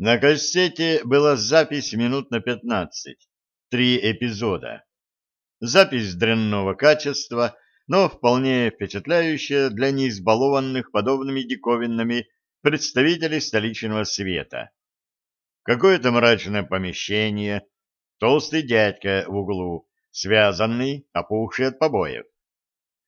На кассете была запись минут на пятнадцать, три эпизода. Запись дрянного качества, но вполне впечатляющая для неизбалованных подобными диковинами представителей столичного света. Какое-то мрачное помещение, толстый дядька в углу, связанный, опухший от побоев.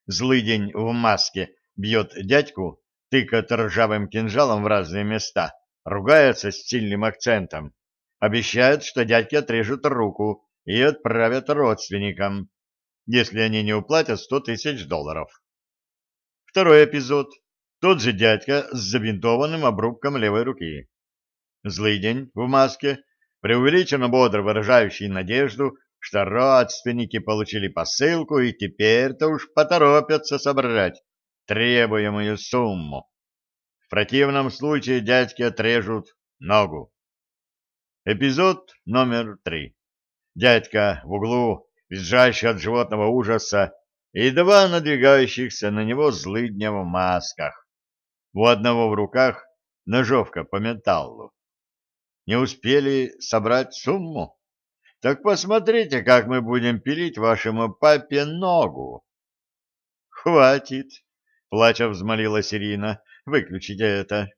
Злый день в маске бьет дядьку, тыкает ржавым кинжалом в разные места, ругается с сильным акцентом, обещает, что дядьке отрежут руку и отправят родственникам, если они не уплатят сто тысяч долларов. Второй эпизод. Тот же дядька с забинтованным обрубком левой руки. Злый день в маске, преувеличенно бодро выражающий надежду, что родственники получили посылку и теперь-то уж поторопятся собрать требуемую сумму. В противном случае дядьки отрежут ногу. Эпизод номер три. Дядька в углу, визжащий от животного ужаса, и два надвигающихся на него злыдня в масках. У одного в руках ножовка по металлу. Не успели собрать сумму? Так посмотрите, как мы будем пилить вашему папе ногу. Хватит, плача взмолилась Ирина. Выключите это.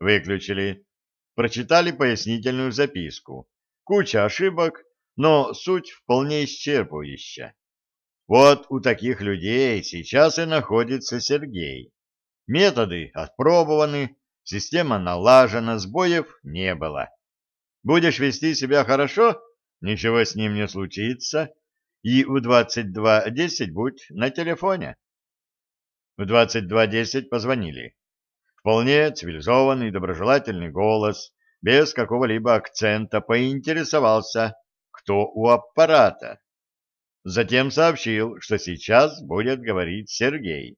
Выключили. Прочитали пояснительную записку. Куча ошибок, но суть вполне исчерпывающая. Вот у таких людей сейчас и находится Сергей. Методы отпробованы, система налажена, сбоев не было. Будешь вести себя хорошо, ничего с ним не случится, и в 22.10 будь на телефоне. В 22.10 позвонили. Вполне цивилизованный, доброжелательный голос, без какого-либо акцента, поинтересовался, кто у аппарата. Затем сообщил, что сейчас будет говорить Сергей.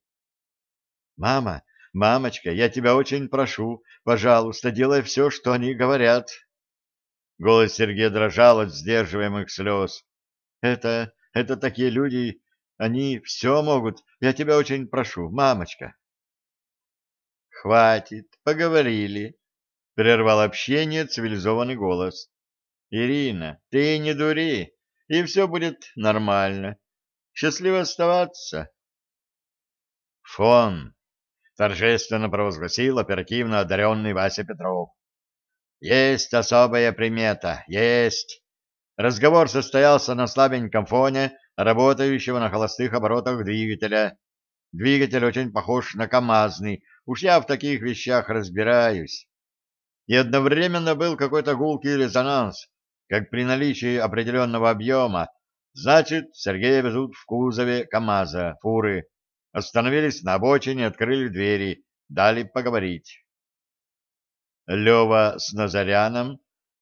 «Мама, мамочка, я тебя очень прошу, пожалуйста, делай все, что они говорят». Голос Сергея дрожал от сдерживаемых слез. «Это, это такие люди, они все могут. Я тебя очень прошу, мамочка. Хватит, поговорили, прервал общение цивилизованный голос. Ирина, ты не дури, и все будет нормально. Счастливо оставаться. Фон, торжественно провозгласил оперативно одаренный Вася Петров. Есть особая примета, есть. Разговор состоялся на слабеньком фоне работающего на холостых оборотах двигателя. Двигатель очень похож на КАМАЗный, уж я в таких вещах разбираюсь. И одновременно был какой-то гулкий резонанс, как при наличии определенного объема. Значит, Сергея везут в кузове КАМАЗа, фуры. Остановились на обочине, открыли двери, дали поговорить. Лева с Назаряном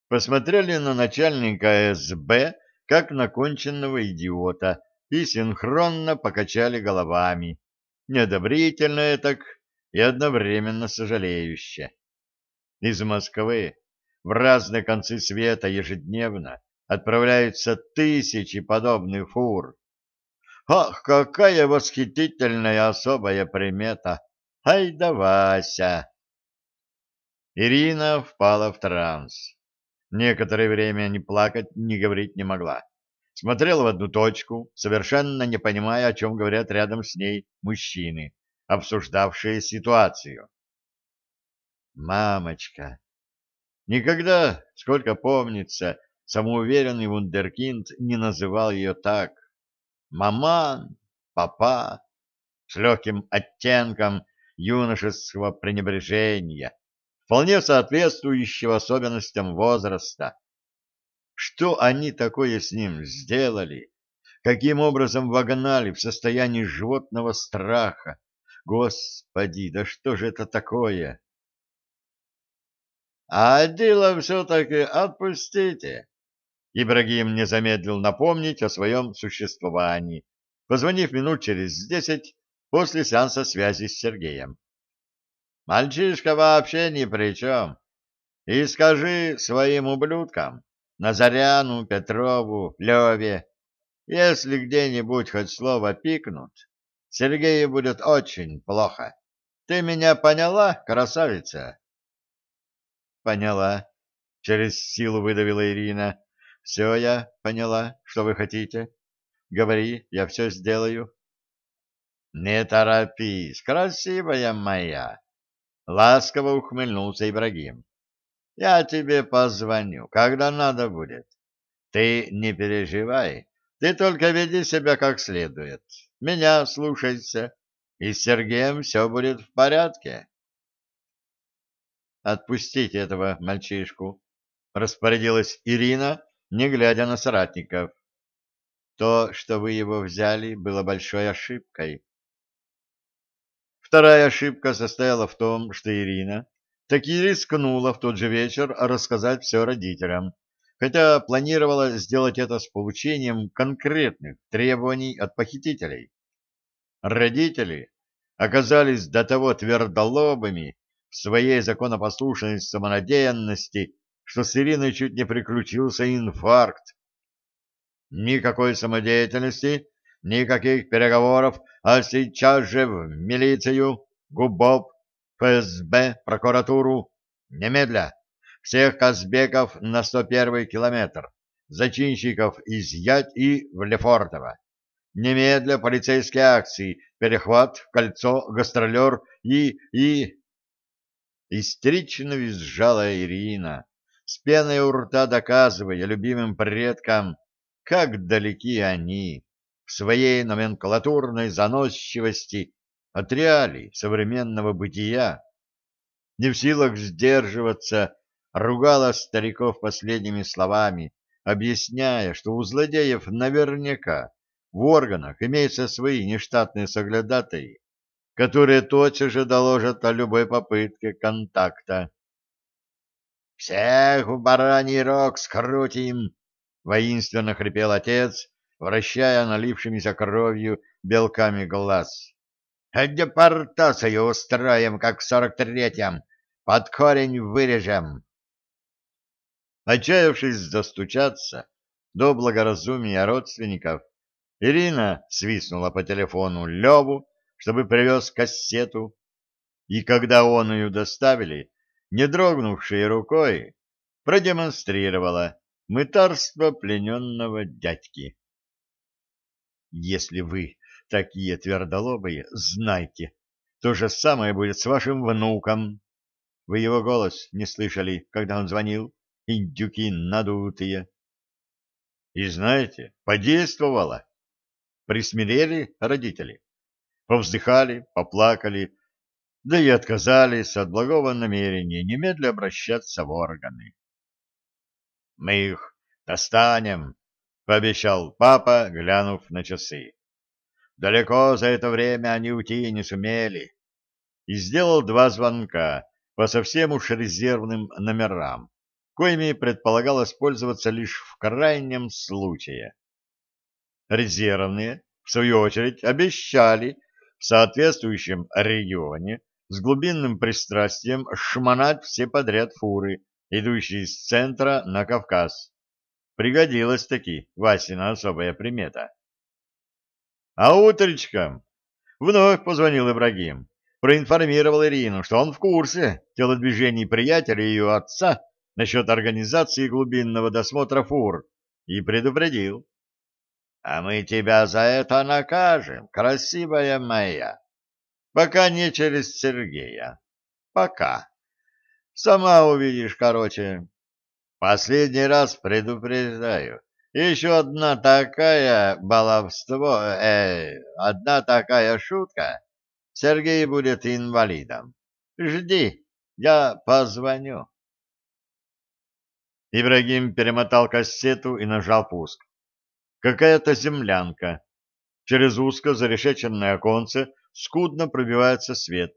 посмотрели на начальника СБ, как на конченного идиота, и синхронно покачали головами, неодобрительно так и одновременно сожалеюще. Из Москвы в разные концы света ежедневно отправляются тысячи подобных фур. Ах, какая восхитительная особая примета! Ай да Вася! Ирина впала в транс. Некоторое время ни плакать, ни говорить не могла. Смотрела в одну точку, совершенно не понимая, о чем говорят рядом с ней мужчины, обсуждавшие ситуацию. «Мамочка!» Никогда, сколько помнится, самоуверенный вундеркинд не называл ее так. «Маман», «папа», с легким оттенком юношеского пренебрежения, вполне соответствующего особенностям возраста. Что они такое с ним сделали? Каким образом вогнали в состояние животного страха? Господи, да что же это такое? А дело все-таки отпустите. Ибрагим не замедлил напомнить о своем существовании, позвонив минут через десять после сеанса связи с Сергеем. Мальчишка вообще ни при чем. И скажи своим ублюдкам, Назаряну, Петрову, Леве, если где-нибудь хоть слово пикнут, Сергею будет очень плохо. Ты меня поняла, красавица? Поняла, через силу выдавила Ирина. Все я поняла, что вы хотите. Говори, я все сделаю. Не торопись, красивая моя. Ласково ухмыльнулся Ибрагим. Я тебе позвоню, когда надо будет. Ты не переживай, ты только веди себя как следует. Меня слушайся, и с Сергеем все будет в порядке. Отпустите этого мальчишку, распорядилась Ирина, не глядя на соратников. То, что вы его взяли, было большой ошибкой. Вторая ошибка состояла в том, что Ирина таки рискнула в тот же вечер рассказать все родителям, хотя планировала сделать это с получением конкретных требований от похитителей. Родители оказались до того твердолобыми в своей законопослушной самонадеянности, что с Ириной чуть не приключился инфаркт. Никакой самодеятельности, никаких переговоров, а сейчас же в милицию, ГУБОП, ФСБ, прокуратуру. Немедля. Всех Казбеков на 101 километр. Зачинщиков изъять и в Лефортово. Немедля полицейские акции, перехват, кольцо, гастролер и... и... Истерично визжала Ирина, с пеной у рта доказывая любимым предкам, как далеки они в своей номенклатурной заносчивости от реалий современного бытия. Не в силах сдерживаться, ругала стариков последними словами, объясняя, что у злодеев наверняка в органах имеются свои нештатные соглядатаи, которые тотчас же доложат о любой попытке контакта. «Всех в бараний рог скрутим!» — воинственно хрипел отец, вращая налившимися кровью белками глаз. «Депортацию устроим, как в сорок третьем, под корень вырежем!» Отчаявшись застучаться до благоразумия родственников, Ирина свистнула по телефону Леву, чтобы привез кассету, и когда он ее доставили, не дрогнувшей рукой, продемонстрировала мытарство плененного дядьки. «Если вы такие твердолобые, знайте, то же самое будет с вашим внуком. Вы его голос не слышали, когда он звонил? Индюки надутые». И знаете, подействовало присмирели родители, повздыхали, поплакали, да и отказались от благого намерения немедля обращаться в органы. «Мы их достанем», — пообещал папа, глянув на часы. «Далеко за это время они уйти не сумели» и сделал два звонка по совсем уж резервным номерам, коими предполагалось пользоваться лишь в крайнем случае резервные, в свою очередь, обещали в соответствующем регионе с глубинным пристрастием шмонать все подряд фуры, идущие из центра на Кавказ. Пригодилась таки Васина особая примета. А утречком вновь позвонил Ибрагим, проинформировал Ирину, что он в курсе телодвижений приятеля и ее отца насчет организации глубинного досмотра фур и предупредил, а мы тебя за это накажем, красивая моя. Пока не через Сергея. Пока. Сама увидишь, короче. Последний раз предупреждаю. Еще одна такая баловство, э, одна такая шутка, Сергей будет инвалидом. Жди, я позвоню. Ибрагим перемотал кассету и нажал пуск. Какая-то землянка. Через узко зарешеченное оконце скудно пробивается свет.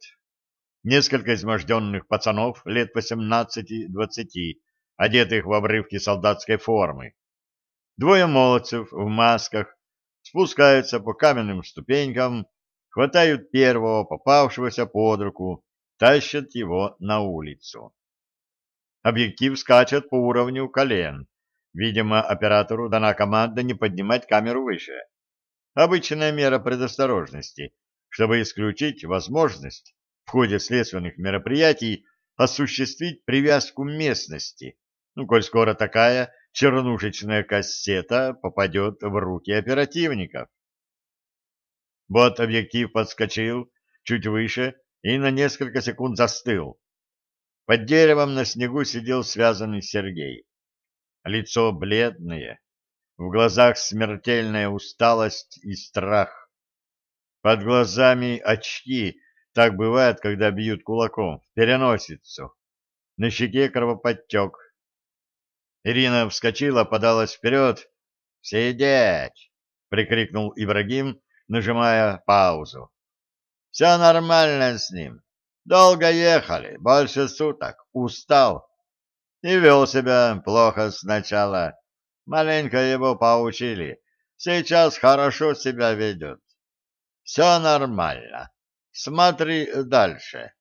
Несколько изможденных пацанов лет восемнадцати-двадцати, одетых в обрывки солдатской формы. Двое молодцев в масках спускаются по каменным ступенькам, хватают первого попавшегося под руку, тащат его на улицу. Объектив скачет по уровню колен, Видимо, оператору дана команда не поднимать камеру выше. Обычная мера предосторожности, чтобы исключить возможность в ходе следственных мероприятий осуществить привязку местности Ну, коль скоро такая чернушечная кассета попадет в руки оперативников. Вот объектив подскочил чуть выше и на несколько секунд застыл. Под деревом на снегу сидел связанный Сергей. Лицо бледное, в глазах смертельная усталость и страх. Под глазами очки, так бывает, когда бьют кулаком, в переносицу. На щеке кровоподтек. Ирина вскочила, подалась вперед. «Сидеть!» — прикрикнул Ибрагим, нажимая паузу. «Все нормально с ним. Долго ехали, больше суток, устал. И вел себя плохо сначала. Маленько его поучили. Сейчас хорошо себя ведет. Все нормально. Смотри дальше.